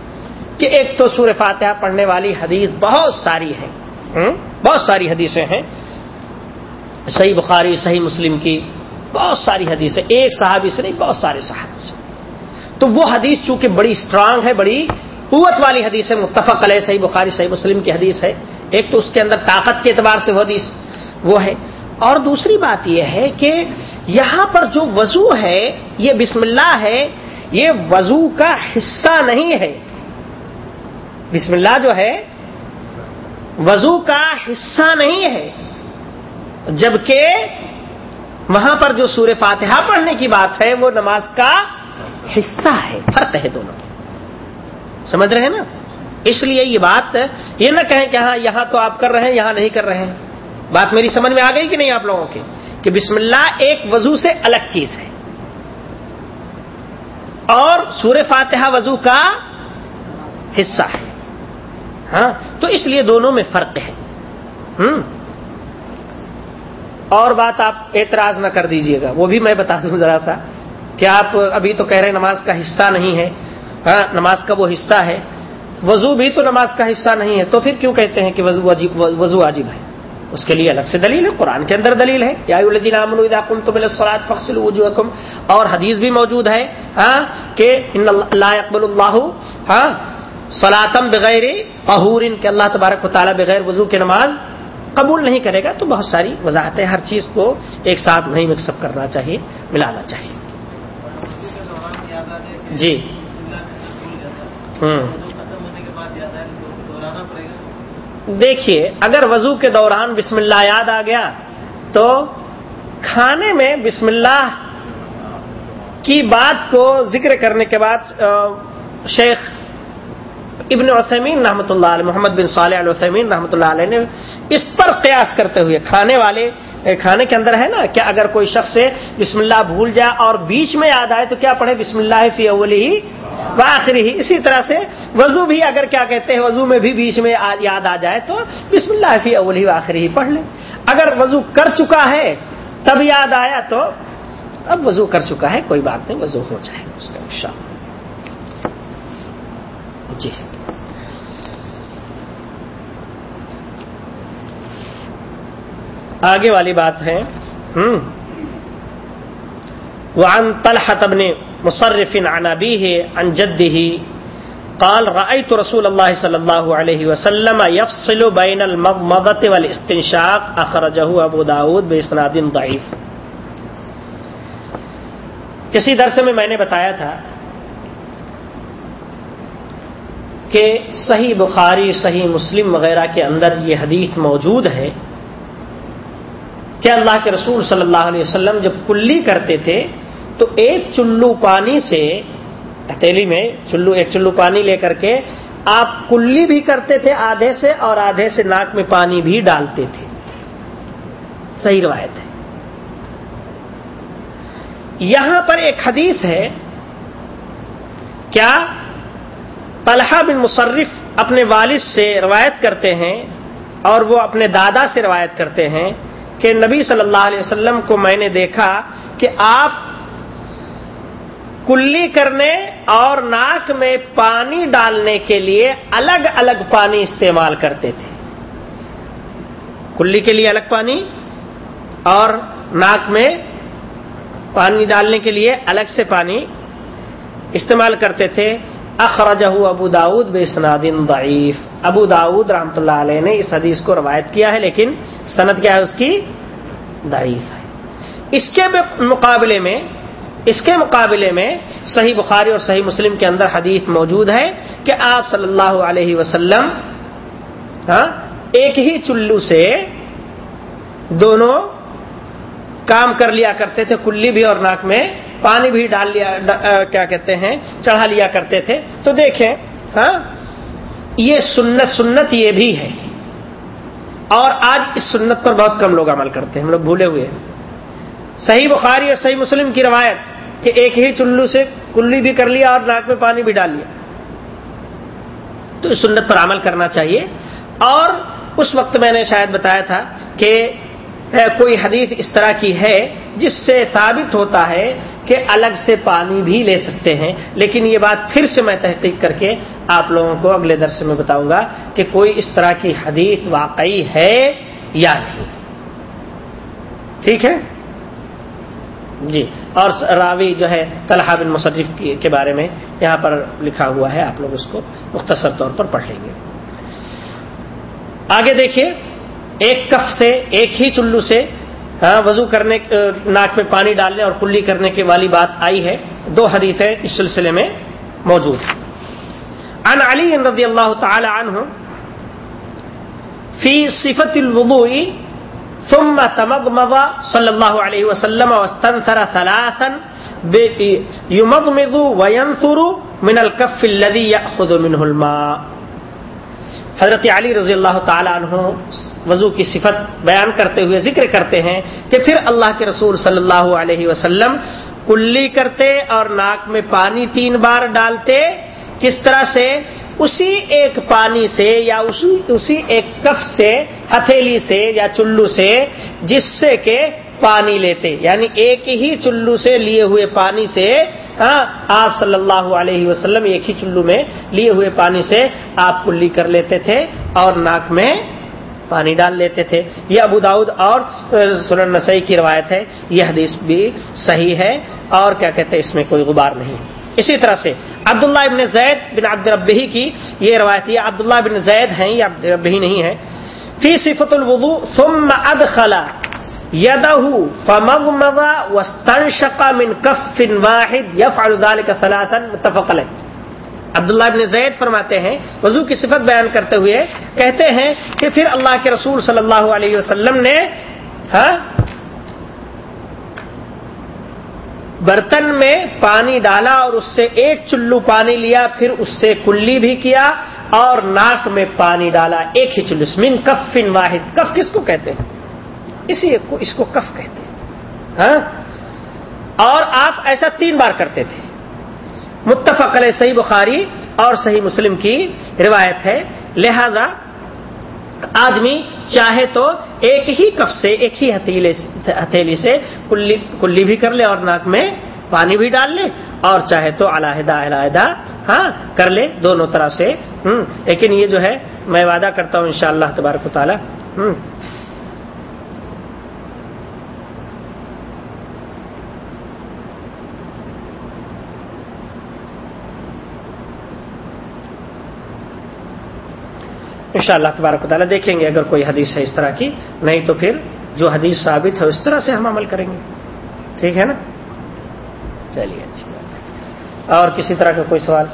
کہ ایک تو سور فاتحہ پڑھنے والی حدیث بہت ساری ہے بہت ساری حدیثیں ہیں۔ صحیح بخاری، صحیح مسلم کی بہت ساری حدیثیں۔ ایک صحابی سے نہیں، بہت سارے صحابی سے۔ تو وہ حدیث چونکہ بڑی اسٹرانگ ہے، بڑی قوت والی حدیث ہے، متفق صحیح بخاری، صحیح مسلم کی حدیث ہے۔ ایک تو اس کے اندر طاقت کے اعتبار سے وہ حدیث وہ ہے۔ اور دوسری بات یہ ہے کہ یہاں پر جو وضو ہے، یہ بسم اللہ ہے، یہ وضو کا حصہ نہیں ہے۔ بسم اللہ جو ہے، وضو کا حصہ نہیں ہے۔ جبکہ وہاں پر جو سور فاتحہ پڑھنے کی بات ہے، وہ نماز کا حصہ ہے۔ فرق ہے دونوں۔ سمجھ رہے ہیں نا؟ اس لیے یہ بات یہ نہ کہیں کہ ہاں یہاں تو آپ کر رہے ہیں، یہاں نہیں کر رہے ہیں۔ بات میری سمجھ میں آ گئی کہ نہیں آپ لوگوں کی؟ کہ بسم اللہ ایک وضو سے الگ چیز ہے۔ اور سور فاتحہ وضو کا حصہ ہے۔ ہاں تو اس لیے دونوں میں فرق ہے۔ ہوں اور بات آپ اعتراض نہ کر دیجیے گا، وہ بھی میں بتا دوں ذرا سا۔ کہ آپ ابھی تو کہہ رہے ہیں نماز کا حصہ نہیں ہے؟ ہاں نماز کا وہ حصہ ہے۔ وضو بھی تو نماز کا حصہ نہیں ہے۔ تو پھر کیوں کہتے ہیں کہ وضو وضو عجیب ہے؟ اس کے لیے الگ سے دلیل ہے۔ قرآن کے اندر دلیل ہے۔ یا فخصل اور حدیث بھی موجود ہے ہاں کہ اللہ اقبال اللہ ہاں سلاطم بغیر قہور کے اللہ تبارک و تعالیٰ بغیر وضو کی نماز قبول نہیں کرے گا۔ تو بہت ساری وضاحتیں ہر چیز کو ایک ساتھ نہیں مکس اپ کرنا چاہیے، ملانا چاہیے۔ جی۔ دیکھیے، اگر وضو کے دوران بسم اللہ یاد آ گیا، تو کھانے میں بسم اللہ کی بات کو ذکر کرنے کے بعد شیخ ابن عثمین رحمۃ اللہ علیہ، محمد بن صالح علیہ وسمین رحمۃ اللہ علیہ نے اس پر قیاس کرتے ہوئے، کھانے والے کھانے کے اندر ہے نا کہ اگر کوئی شخص سے بسم اللہ بھول جائے اور بیچ میں یاد آئے تو کیا پڑھے؟ بسم اللہ فی اول ہی آخری ہی اسی طرح سے وضو بھی اگر کیا کہتے ہیں، وضو میں بھی بیچ میں یاد آ جائے تو بسم اللہ فی اول ہی آخری ہی پڑھ لیں۔ اگر وضو کر چکا ہے، تب یاد آیا تو اب وضو کر چکا ہے، کوئی بات نہیں، وضو ہو جائے اس کا شام جی۔ آگے والی بات ہے۔ وعن طلحة بن مصرف عن أبيه عن جده قال رأيت رسول الله صلى الله عليه وسلم يفصل بين المضمضة والاستنشاق. أخرجه أبو داود بإسناد ضعيف کسی درس میں میں نے بتایا تھا کہ صحیح بخاری، صحیح مسلم وغیرہ کے اندر یہ حدیث موجود ہے۔ کہ اللہ کے رسول صلی اللہ علیہ وسلم جب کلی کرتے تھے، تو ایک چلو پانی سے، ہتھیلی میں چلو، ایک چلو پانی لے کر کے آپ کلی بھی کرتے تھے آدھے سے اور آدھے سے ناک میں پانی بھی ڈالتے تھے۔ صحیح روایت ہے۔ یہاں پر ایک حدیث ہے، کیا طلحہ بن مصرف اپنے والد سے روایت کرتے ہیں اور وہ اپنے دادا سے روایت کرتے ہیں؟ کہ نبی صلی اللہ علیہ وسلم کو میں نے دیکھا کہ آپ کلی کرنے اور ناک میں پانی ڈالنے کے لیے الگ الگ پانی استعمال کرتے تھے۔ کلی کے لیے الگ پانی اور ناک میں پانی ڈالنے کے لیے الگ سے پانی استعمال کرتے تھے۔ اخرجہ ابو داود بے سنادن ضعیف۔ ابو داود رحمۃ اللہ علیہ نے اس حدیث کو روایت کیا ہے، لیکن سند کیا ہے اس کی؟ ضعیف ہے۔ اس کے مقابلے میں، اس کے مقابلے میں صحیح بخاری اور صحیح مسلم کے اندر حدیث موجود ہے کہ آپ صلی اللہ علیہ وسلم ہاں ایک ہی چلو سے دونوں کام کر لیا کرتے تھے، کلی بھی اور ناک میں پانی بھی ڈال لیا کیا کہتے ہیں، چڑھا لیا کرتے تھے۔ تو دیکھیں ہاں یہ سنت سنت یہ بھی ہے۔ اور آج اس سنت پر بہت کم لوگ عمل کرتے ہیں، ہم لوگ بھولے ہوئے ہیں۔ صحیح بخاری اور صحیح مسلم کی روایت کہ ایک ہی چلو سے کلی بھی کر لیا اور ناک میں پانی بھی ڈال لیا۔ تو اس سنت پر عمل کرنا چاہیے۔ اور اس وقت میں نے شاید بتایا تھا کہ کوئی حدیث اس طرح کی ہے جس سے ثابت ہوتا ہے کہ الگ سے پانی بھی لے سکتے ہیں۔ لیکن یہ بات پھر سے میں تحقیق کر کے آپ لوگوں کو اگلے درس میں بتاؤں گا کہ کوئی اس طرح کی حدیث واقعی ہے یا نہیں۔ ٹھیک ہے؟ جی۔ اور راوی جو ہے طلحہ بن مصرف کے بارے میں یہاں پر لکھا ہوا ہے، آپ لوگ اس کو مختصر طور پر پڑھ لیں گے۔ آگے دیکھیے، ایک کف سے ایک ہی چلو سے ہاں وضو کرنے ناک میں پانی ڈالنے اور کلی کرنے کی والی بات آئی ہے۔ دو حدیثیں اس سلسلے میں موجود ہیں۔ ان علی رضی اللہ تعالی عنہ فی صفت الوضوء ثم تمضمض صلی اللہ علیہ وسلم واستنثر ثلاثا يمضمض وينثر من الكف الذي يأخذ منه الماء۔ حضرت علی رضی اللہ تعالی عنہ وضو کی صفت بیان کرتے ہوئے ذکر کرتے ہیں کہ پھر اللہ کے رسول صلی اللہ علیہ وسلم کلی کرتے اور ناک میں پانی تین بار ڈالتے۔ کس طرح سے؟ اسی ایک پانی سے یا اسی اسی ایک کف سے، ہتھیلی سے یا چلو سے، جس سے کہ پانی لیتے یعنی ایک ہی چلو سے لیے ہوئے پانی سے ہاں، آپ صلی اللہ علیہ وسلم ایک ہی چلو میں لیے ہوئے پانی سے آپ کلی کر لیتے تھے اور ناک میں پانی ڈال لیتے تھے۔ یہ ابو داود اور سنن نسائی کی روایت ہے۔ یہ حدیث بھی صحیح ہے اور کیا کہتے ہیں، اس میں کوئی غبار نہیں۔ اسی طرح سے عبداللہ ابن زید بن عبد ربی کی یہ روایت، یہ عبداللہ بن زید ہیں، یہ عبد ربی نہیں ہے فی صفت الوضو ثم ادخل يده فمضمض واستنشق من كف واحد يفعل ذلك ثلاثا متفق عليه. عبداللہ ابن زید فرماتے ہیں، وضو کی صفت بیان کرتے ہوئے کہتے ہیں کہ پھر اللہ کے رسول صلی اللہ علیہ وسلم نے ہاں برتن میں پانی ڈالا اور اس سے ایک چلو پانی لیا، پھر اس سے کلی بھی کیا اور ناک میں پانی ڈالا، ایک ہی چلو من کف واحد. کف کس کو کہتے ہیں؟ اسی ایک کو اس کو کف کہتے ہیں۔ ہاں؟ اور آپ ایسا تین بار کرتے تھے۔ متفق علیہ صحیح بخاری اور صحیح مسلم کی روایت ہے۔ لہذا آدمی چاہے تو ایک ہی کف سے، ایک ہی ہتھیلی سے کلی کلی بھی کر لے اور ناک میں پانی بھی ڈال لے، اور چاہے تو علیحدہ علیحدہ ہاں کر لے دونوں طرح سے۔ ہوں لیکن یہ جو ہے، میں وعدہ کرتا ہوں انشاءاللہ تبارک و تعالی۔ ان شاء اللہ تبارک تعالیٰ دیکھیں گے اگر کوئی حدیث ہے اس طرح کی۔ نہیں تو پھر جو حدیث ثابت ہے اس طرح سے ہم عمل کریں گے۔ ٹھیک ہے نا؟ چلیے، اچھی بات ہے۔ اور کسی طرح کا کوئی سوال؟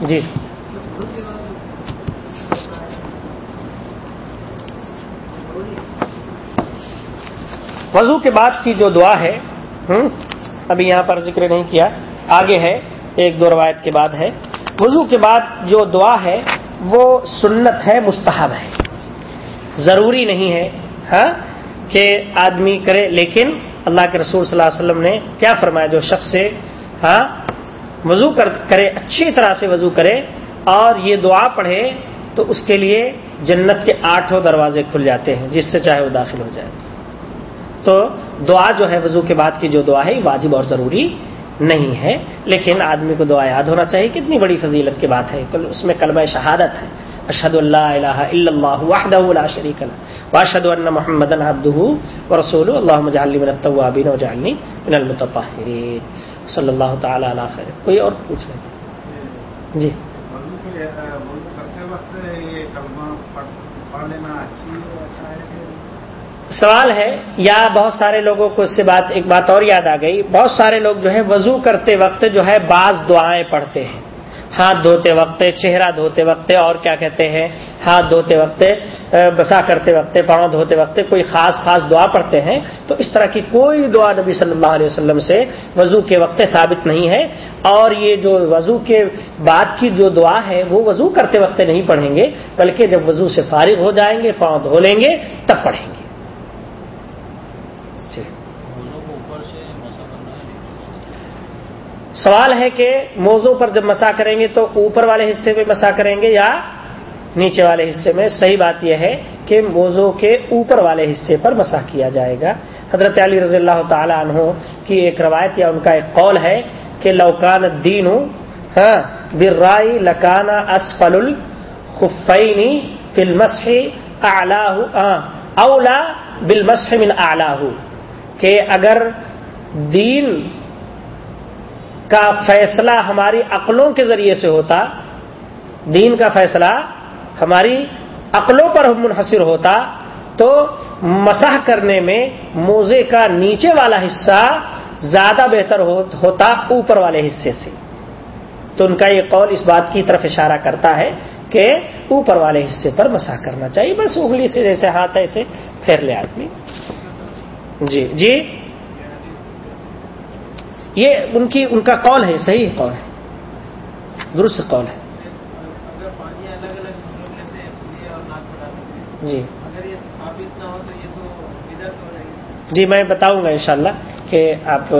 جی۔ وضو کے بعد کی جو دعا ہے ابھی یہاں پر ذکر نہیں کیا، آگے ہے، ایک دو روایت کے بعد ہے۔ وضو کے بعد جو دعا ہے وہ سنت ہے، مستحب ہے۔ ضروری نہیں ہے ہاں کہ آدمی کرے، لیکن اللہ کے رسول صلی اللہ علیہ وسلم نے کیا فرمایا؟ جو شخص سے ہاں وضو کرے، اچھی طرح سے وضو کرے اور یہ دعا پڑھے، تو اس کے لیے جنت کے آٹھوں دروازے کھل جاتے ہیں، جس سے چاہے وہ داخل ہو جائے۔ تو دعا جو ہے، وضو کے بعد کی جو دعا ہے واجب اور ضروری نہیں ہے، لیکن آدمی کو دعا یاد ہونا چاہیے کتنی بڑی فضیلت کی بات ہے اس میں کلمہ شہادت ہے۔ اشد اللہ الہ الا اللہ وحدہ لا شریک اللہ واشهد ان محمد عبده ورسوله اللهم اجعلني من التوابین واجعلني من المتطهرین صلی اللہ تعالی علی خیر۔ کوئی اور پوچھ رہے جی۔ کرتے وقت یہ کلمہ پڑھ لینا اچھی سوال ہے، یا بہت سارے لوگوں کو اس سے بات، ایک بات اور یاد آ گئی، بہت سارے لوگ جو ہے وضو کرتے وقت جو ہے بعض دعائیں پڑھتے ہیں۔ ہاتھ دھوتے وقت، چہرہ دھوتے وقت، اور کیا کہتے ہیں؟ ہاتھ دھوتے وقت بسا کرتے وقت، پاؤں دھوتے وقت کوئی خاص خاص دعا پڑھتے ہیں۔ تو اس طرح کی کوئی دعا نبی صلی اللہ علیہ وسلم سے وضو کے وقت ثابت نہیں ہے۔ اور یہ جو وضو کے بعد کی جو دعا ہے، وہ وضو کرتے وقت نہیں پڑھیں گے، بلکہ جب وضو سے فارغ ہو جائیں گے، پاؤں دھو لیں گے، تب پڑھیں گے۔ سوال ہے کہ موضوع پر جب مسا کریں گے تو اوپر والے حصے میں مسا کریں گے یا نیچے والے حصے میں؟ صحیح بات یہ ہے کہ موضوع کے اوپر والے حصے پر مسا کیا جائے گا۔ حضرت علی رضی اللہ تعالی عنہ کی ایک روایت یا ان کا ایک قول ہے کہ لوکان دین ہاں برائی لکانا اسفل الخفینی فلمسح اعلاہ ہاں، اولا بالمسح من اعلاہ۔ کہ اگر دین کا فیصلہ ہماری عقلوں کے ذریعے سے ہوتا، دین کا فیصلہ ہماری عقلوں پر منحصر ہوتا، تو مسح کرنے میں موزے کا نیچے والا حصہ زیادہ بہتر ہوتا اوپر والے حصے سے۔ تو ان کا یہ قول اس بات کی طرف اشارہ کرتا ہے کہ اوپر والے حصے پر مسا کرنا چاہیے، بس انگلی سے جیسے ہاتھ ایسے پھیر لے آدمی۔ جی جی؟ یہ ان کی، ان کا قول ہے، صحیح قول ہے۔ درست قول ہے۔ جی۔ جی میں بتاؤں گا انشاءاللہ کہ آپ،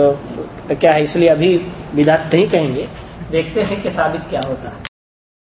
کیا ہے، اس لیے ابھی بدعت نہیں کہیں گے۔ دیکھتے ہیں کہ ثابت کیا ہوتا ہے۔